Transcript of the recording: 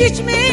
hiç mi